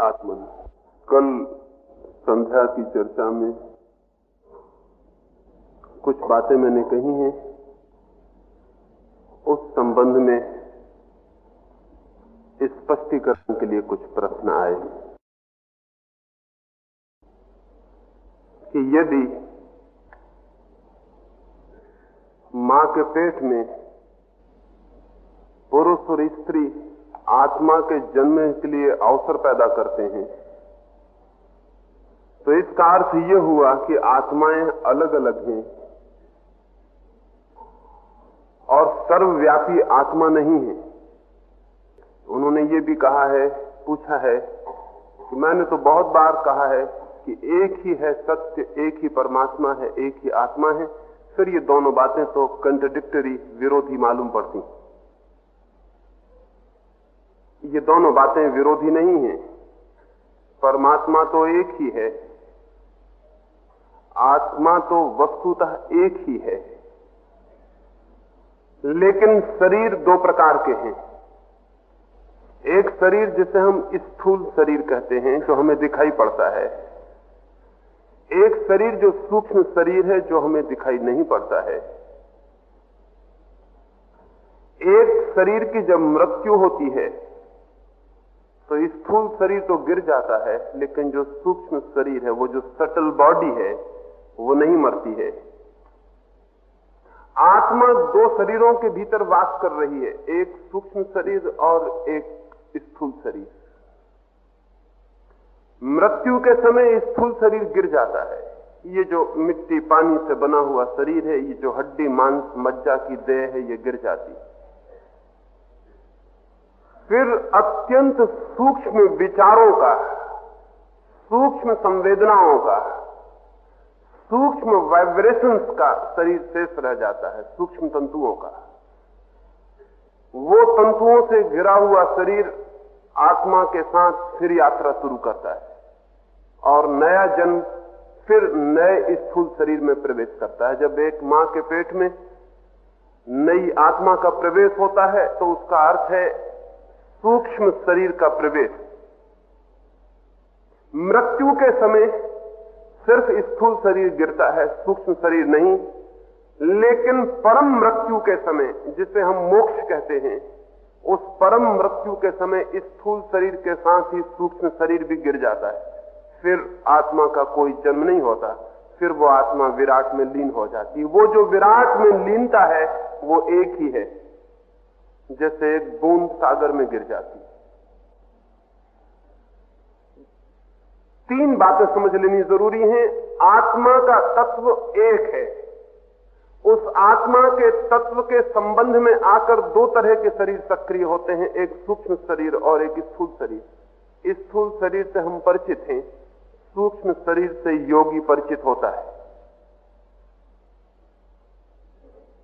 आत्मन। कल संध्या की चर्चा में कुछ बातें मैंने कही हैं। उस संबंध में स्पष्टीकरण के लिए कुछ प्रश्न आए कि यदि माँ के पेट में पुरुष और स्त्री आत्मा के जन्म के लिए अवसर पैदा करते हैं। तो इसका अर्थ यह हुआ कि आत्माएँ अलग अलग हैं और सर्वव्यापी आत्मा नहीं है। उन्होंने ये भी कहा है, पूछा है कि मैंने तो बहुत बार कहा है कि एक ही है सत्य, एक ही परमात्मा है, एक ही आत्मा है। फिर ये दोनों बातें तो कंट्रडिक्टरी विरोधी मालूम पड़ती। ये दोनों बातें विरोधी नहीं है। परमात्मा तो एक ही है। आत्मा तो वस्तुतः एक ही है। लेकिन शरीर दो प्रकार के हैं। एक शरीर जिसे हम स्थूल शरीर कहते हैं, जो हमें दिखाई पड़ता है। एक शरीर जो सूक्ष्म शरीर है, जो हमें दिखाई नहीं पड़ता है। एक शरीर की जब मृत्यु होती है तो स्थूल शरीर तो गिर जाता है, लेकिन जो सूक्ष्म शरीर है, वो जो सटल बॉडी है, वो नहीं मरती है। आत्मा दो शरीरों के भीतर वास कर रही है, एक सूक्ष्म शरीर और एक स्थूल शरीर। मृत्यु के समय स्थूल शरीर गिर जाता है। ये जो मिट्टी पानी से बना हुआ शरीर है, ये जो हड्डी, मांस, मज्जा की देह है, ये गिर जाती फिर अत्यंत सूक्ष्म विचारों का, सूक्ष्म संवेदनाओं का, सूक्ष्म वाइब्रेशंस का शरीर शेष रह जाता है, सूक्ष्म तंतुओं का। वो तंतुओं से घिरा हुआ शरीर आत्मा के साथ फिर यात्रा शुरू करता है और नया जन्म फिर नए स्थूल शरीर में प्रवेश करता है। जब एक माँ के पेट में नई आत्मा का प्रवेश होता है तो उसका अर्थ है सूक्ष्म शरीर का प्रवेश। मृत्यु के समय सिर्फ़ स्थूल शरीर गिरता है, सूक्ष्म शरीर नहीं, लेकिन परम मृत्यु के समय, जिसे हम मोक्ष कहते हैं, उस परम मृत्यु के समय स्थूल शरीर के साथ ही सूक्ष्म शरीर भी गिर जाता है। फिर आत्मा का कोई जन्म नहीं होता, फिर वो आत्मा विराट में लीन हो जाती। वो जो विराट में लीनता है, वो एक ही है। जैसे एक बूंद सागर में गिर जाती तीन बातें समझ लेनी ज़रूरी हैं। आत्मा का तत्व एक है। उस आत्मा के तत्व के संबंध में आकर दो तरह के शरीर सक्रिय होते हैं, एक सूक्ष्म शरीर और एक स्थूल शरीर। स्थूल शरीर से हम परिचित हैं, सूक्ष्म शरीर से योगी परिचित होता है।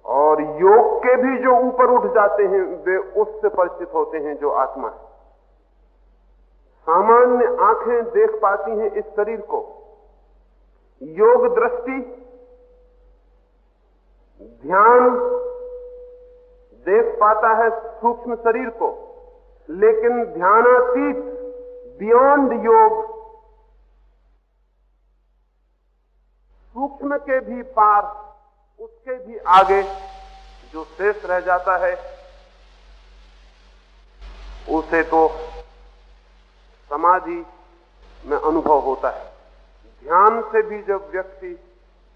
और योग के भी जो ऊपर उठ जाते हैं, वे उससे परिचित होते हैं जो आत्मा है। सामान्य आँखें देख पाती हैं इस शरीर को। योग दृष्टि, ध्यान देख पाता है सूक्ष्म शरीर को, लेकिन ध्यानातीत बियॉन्ड योग, सूक्ष्म के भी पार उसके भी आगे जो शेष रह जाता है, उसे तो समाधि में अनुभव होता है। ध्यान से भी जब व्यक्ति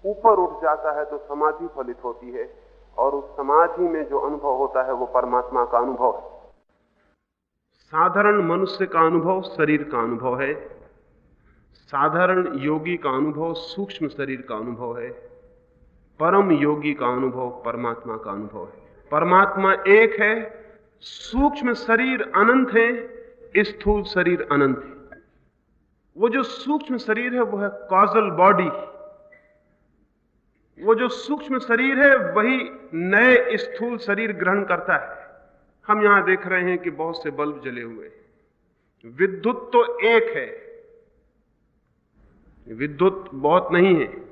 ऊपर उठ जाता है तो समाधि फलित होती है, और उस समाधि में जो अनुभव होता है, वो परमात्मा का अनुभव है। साधारण मनुष्य का अनुभव शरीर का अनुभव है। साधारण योगी का अनुभव सूक्ष्म शरीर का अनुभव है। परम योगी का अनुभव, परमात्मा का अनुभव है। परमात्मा एक है, सूक्ष्म शरीर अनंत है, स्थूल शरीर अनंत है। वो जो सूक्ष्म शरीर है, वो है कॉजल बॉडी वो जो सूक्ष्म शरीर है, वही नए स्थूल शरीर ग्रहण करता है। हम यहाँ देख रहे हैं कि बहुत से बल्ब जले हुए विद्युत तो एक है, विद्युत बहुत नहीं है।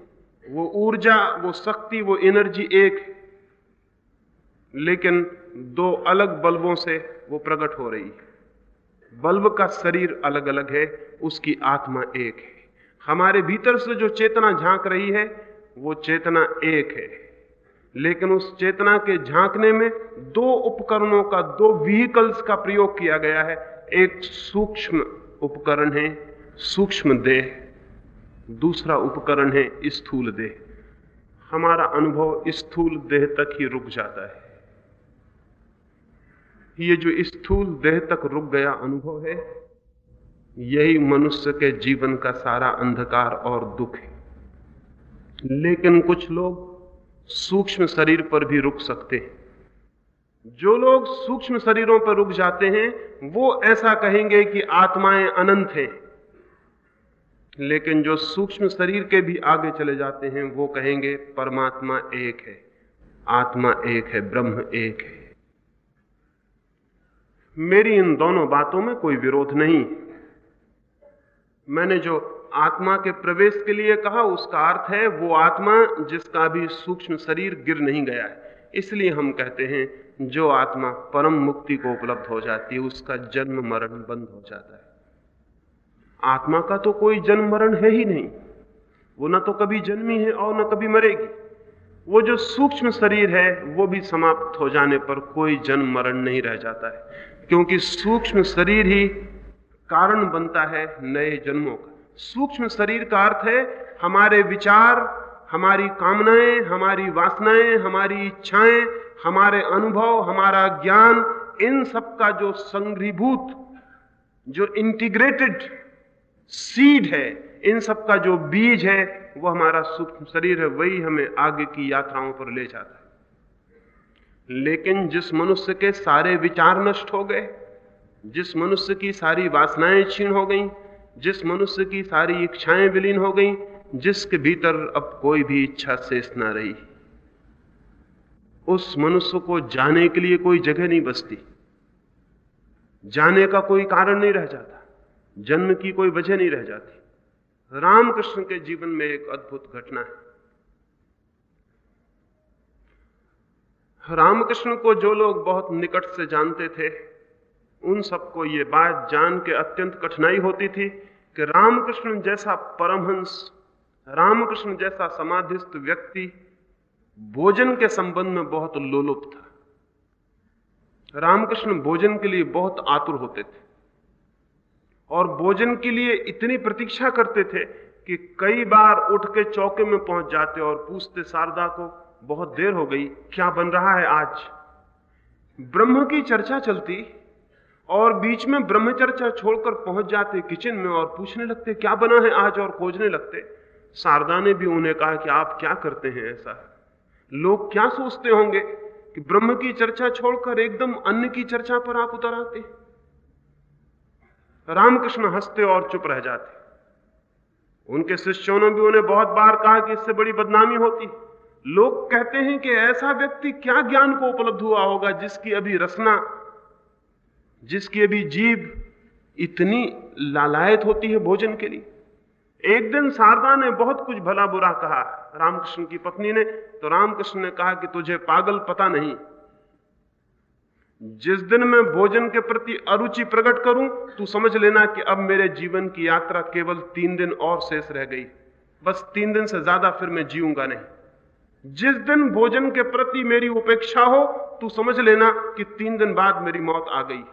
वो ऊर्जा, वो शक्ति, वो एनर्जी एक, लेकिन दो अलग बल्बों से वो प्रकट हो रही है। बल्ब का शरीर अलग अलग है, उसकी आत्मा एक है। हमारे भीतर से जो चेतना झाँक रही है, वो चेतना एक है। लेकिन उस चेतना के झांकने में दो उपकरणों का, दो व्हीकल्स का प्रयोग किया गया है। एक सूक्ष्म उपकरण है, सूक्ष्म देह। दूसरा उपकरण है स्थूल देह। हमारा अनुभव स्थूल देह तक ही रुक जाता है। ये जो स्थूल देह तक रुक गया अनुभव है, यही मनुष्य के जीवन का सारा अंधकार और दुख है। लेकिन कुछ लोग सूक्ष्म शरीर पर भी रुक सकते हैं। जो लोग सूक्ष्म शरीरों पर रुक जाते हैं, वो ऐसा कहेंगे कि आत्माएँ अनंत हैं। लेकिन जो सूक्ष्म शरीर के भी आगे चले जाते हैं, वो कहेंगे, परमात्मा एक है, आत्मा एक है, ब्रह्म एक है। मेरी इन दोनों बातों में कोई विरोध नहीं। मैंने जो आत्मा के प्रवेश के लिए कहा, उसका अर्थ है, वो आत्मा जिसका भी सूक्ष्म शरीर गिर नहीं गया है। इसलिए हम कहते हैं, जो आत्मा परम मुक्ति को उपलब्ध हो जाती है, उसका जन्म मरण बंद हो जाता है। आत्मा का तो कोई जन्म मरण है ही नहीं। वो ना तो कभी जन्मी है और ना कभी मरेगी। वो जो सूक्ष्म शरीर है, वो भी समाप्त हो जाने पर कोई जन्म मरण नहीं रह जाता है। क्योंकि सूक्ष्म शरीर ही कारण बनता है नए जन्मों का। सूक्ष्म शरीर का अर्थ है, हमारे विचार, हमारी कामनाएँ, हमारी वासनाएँ, हमारी इच्छाएँ, हमारे अनुभव, हमारा ज्ञान, इन सब का जो संग्रीभूत जो इंटीग्रेटेड सीड है, इन सब का जो बीज है, वो हमारा सूक्ष्म शरीर है, वही हमें आगे की यात्राओं पर ले जाता है। लेकिन जिस मनुष्य के सारे विचार नष्ट हो गए, जिस मनुष्य की सारी वासनाएँ छीण हो गई, जिस मनुष्य की सारी इच्छाएँ विलीन हो गई, जिसके भीतर अब कोई भी इच्छा शेष ना रही। उस मनुष्य को जाने के लिए कोई जगह नहीं बसती। जाने का कोई कारण नहीं रह जाता। जन्म की कोई वजह नहीं रह जाती। रामकृष्ण के जीवन में एक अद्भुत घटना है। रामकृष्ण को जो लोग बहुत निकट से जानते थे, उन सबको ये बात जान के अत्यंत कठिनाई होती थी कि रामकृष्ण जैसा परमहंस, रामकृष्ण जैसा समाधिस्थ व्यक्ति भोजन के संबंध में बहुत लोलुप था। रामकृष्ण भोजन के लिए बहुत आतुर होते थे। और भोजन के लिए इतनी प्रतीक्षा करते थे कि कई बार उठ के चौके में पहुँच जाते और पूछते, शारदा को बहुत देर हो गई, क्या बन रहा है आज? ब्रह्म की चर्चा चलती और बीच में ब्रह्म चर्चा छोड़कर पहुँच जाते किचन में और पूछने लगते, क्या बना है आज? और खोजने लगते। शारदा ने भी उन्हें कहा कि, आप क्या करते हैं ऐसा? लोग क्या सोचते होंगे कि ब्रह्म की चर्चा छोड़कर एकदम अन्य की चर्चा पर आप उतर आते? हैं रामकृष्ण हँसते और चुप रह जाते। उनके शिष्यों ने भी उन्हें बहुत बार कहा कि इससे बड़ी बदनामी होती। लोग कहते हैं कि ऐसा व्यक्ति क्या ज्ञान को उपलब्ध हुआ होगा जिसकी अभी रसना, जिसकी अभी जीव इतनी लालायत होती है भोजन के लिए। एक दिन शारदा ने बहुत कुछ भला बुरा कहा। रामकृष्ण की पत्नी ने तो रामकृष्ण ने कहा कि तुझे पागल पता नहीं। जिस दिन मैं भोजन के प्रति अरुचि प्रकट करूँ, तू समझ लेना कि अब मेरे जीवन की यात्रा केवल तीन दिन और शेष रह गई। बस तीन दिन से ज़्यादा फिर मैं जीऊँगा नहीं। जिस दिन भोजन के प्रति मेरी उपेक्षा हो, तू समझ लेना कि तीन दिन बाद मेरी मौत आ गई।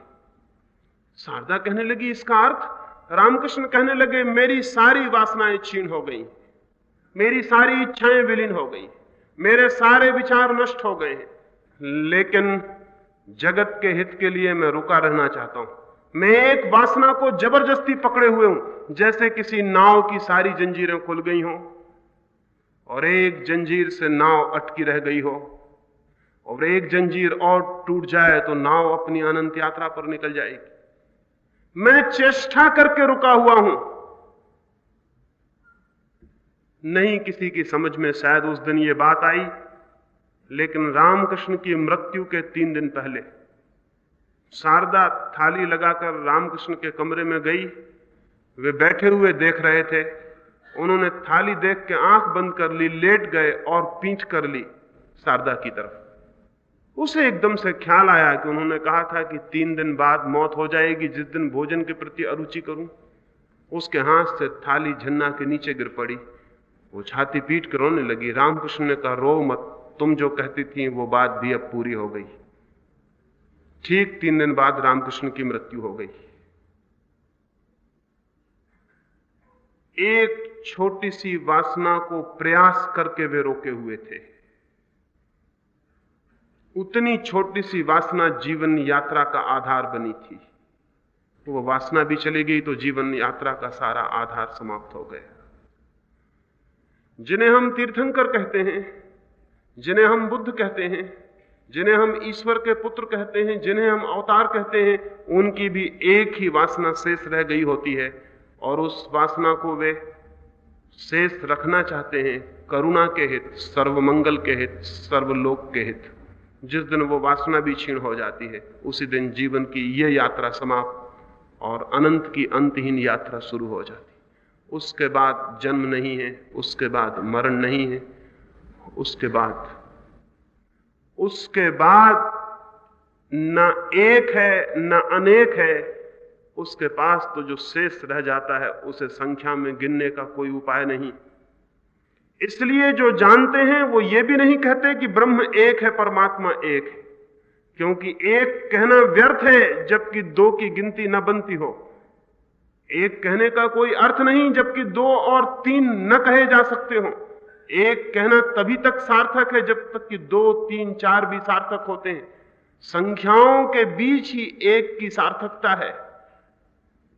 शारदा कहने लगी इसका अर्थ, रामकृष्ण कहने लगे, मेरी सारी वासनाएँ छीन हो गई। मेरी सारी इच्छाएँ विलीन हो गई। मेरे सारे विचार नष्ट हो गए लेकिन जगत के हित के लिए मैं रुका रहना चाहता हूँ। मैं एक वासना को ज़बरदस्ती पकड़े हुए हूँ, जैसे किसी नाव की सारी जंजीरें खुल गई हों, और एक जंजीर से नाव अटकी रह गई हो, और एक जंजीर और टूट जाए तो नाव अपनी अनंत यात्रा पर निकल जाएगी। मैं चेष्टा करके रुका हुआ हूँ। नहीं किसी की समझ में शायद उस दिन ये बात आई लेकिन रामकृष्ण की मृत्यु के तीन दिन पहले, शारदा थाली लगाकर रामकृष्ण के कमरे में गई। वे बैठे हुए देख रहे थे। उन्होंने थाली देख के आँख बंद कर ली, लेट गए और पीठ कर ली शारदा की तरफ़। उसे एकदम से ख्याल आया कि उन्होंने कहा था कि तीन दिन बाद मौत हो जाएगी, जिस दिन भोजन के प्रति अरुचि करूँ। उसके हाथ से थाली झन्ना के नीचे गिर पड़ी। वो छाती पीट कर रोने लगी। रामकृष्ण ने कहा रो मत। तुम जो कहती थी, वो बात भी अब पूरी हो गई। ठीक तीन दिन बाद रामकृष्ण की मृत्यु हो गई। एक छोटी सी वासना को प्रयास करके वे रोके हुए थे। उतनी छोटी सी वासना जीवन यात्रा का आधार बनी थी। तो वो वासना भी चली गई तो जीवन यात्रा का सारा आधार समाप्त हो गया। जिन्हें हम तीर्थंकर कहते हैं जिन्हें हम बुद्ध कहते हैं, जिन्हें हम ईश्वर के पुत्र कहते हैं, जिन्हें हम अवतार कहते हैं, उनकी भी एक ही वासना शेष रह गई होती है और उस वासना को वे शेष रखना चाहते हैं, करुणा के हित, सर्वमंगल के हित, सर्वलोक के हित। जिस दिन वो वासना भी क्षीण हो जाती है, उसी दिन जीवन की यह यात्रा समाप्त और अनंत की अंतहीन यात्रा शुरू हो जाती। उसके बाद जन्म नहीं है, उसके बाद मरण नहीं है उसके बाद। उसके बाद न एक है, न अनेक है। उसके पास तो जो शेष रह जाता है, उसे संख्या में गिनने का कोई उपाय नहीं। इसलिए जो जानते हैं, वो ये भी नहीं कहते कि ब्रह्म एक है, परमात्मा एक है। क्योंकि एक कहना व्यर्थ है, जबकि दो की गिनती न बनती हो। एक कहने का कोई अर्थ नहीं, जबकि दो और तीन न कहे जा सकते हो। एक कहना तभी तक सार्थक है जब तक कि दो, तीन, चार भी सार्थक होते हैं। संख्याओं के बीच ही एक की सार्थकता है।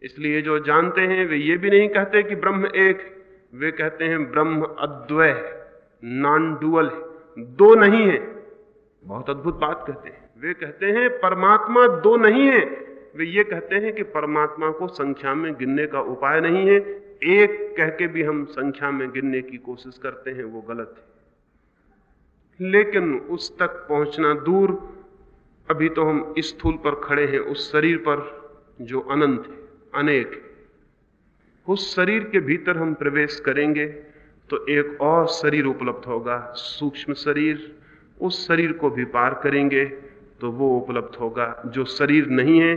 इसलिए जो जानते हैं, वे ये भी नहीं कहते कि ब्रह्म एक वे कहते हैं ब्रह्म अद्वय नॉन डुअल दो नहीं है। बहुत अद्भुत बात कहते हैं। वे कहते हैं परमात्मा दो नहीं है। वे ये कहते हैं कि परमात्मा को संख्या में गिनने का उपाय नहीं है। एक कह के भी हम संख्या में गिनने की कोशिश करते हैं, वो गलत है। लेकिन उस तक पहुँचना दूर, अभी तो हम स्थूल पर खड़े हैं, उस शरीर पर जो अनंत है, अनेक है। उस शरीर के भीतर हम प्रवेश करेंगे तो एक और शरीर उपलब्ध होगा, सूक्ष्म शरीर। उस शरीर को भी पार करेंगे तो वो उपलब्ध होगा। जो शरीर नहीं है,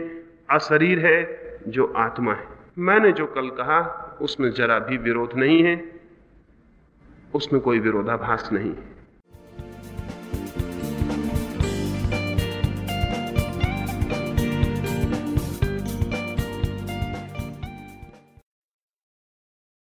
अशरीर है, जो आत्मा है। मैंने जो कल कहा, उसमें जरा भी विरोध नहीं है, उसमें कोई विरोधाभास नहीं है।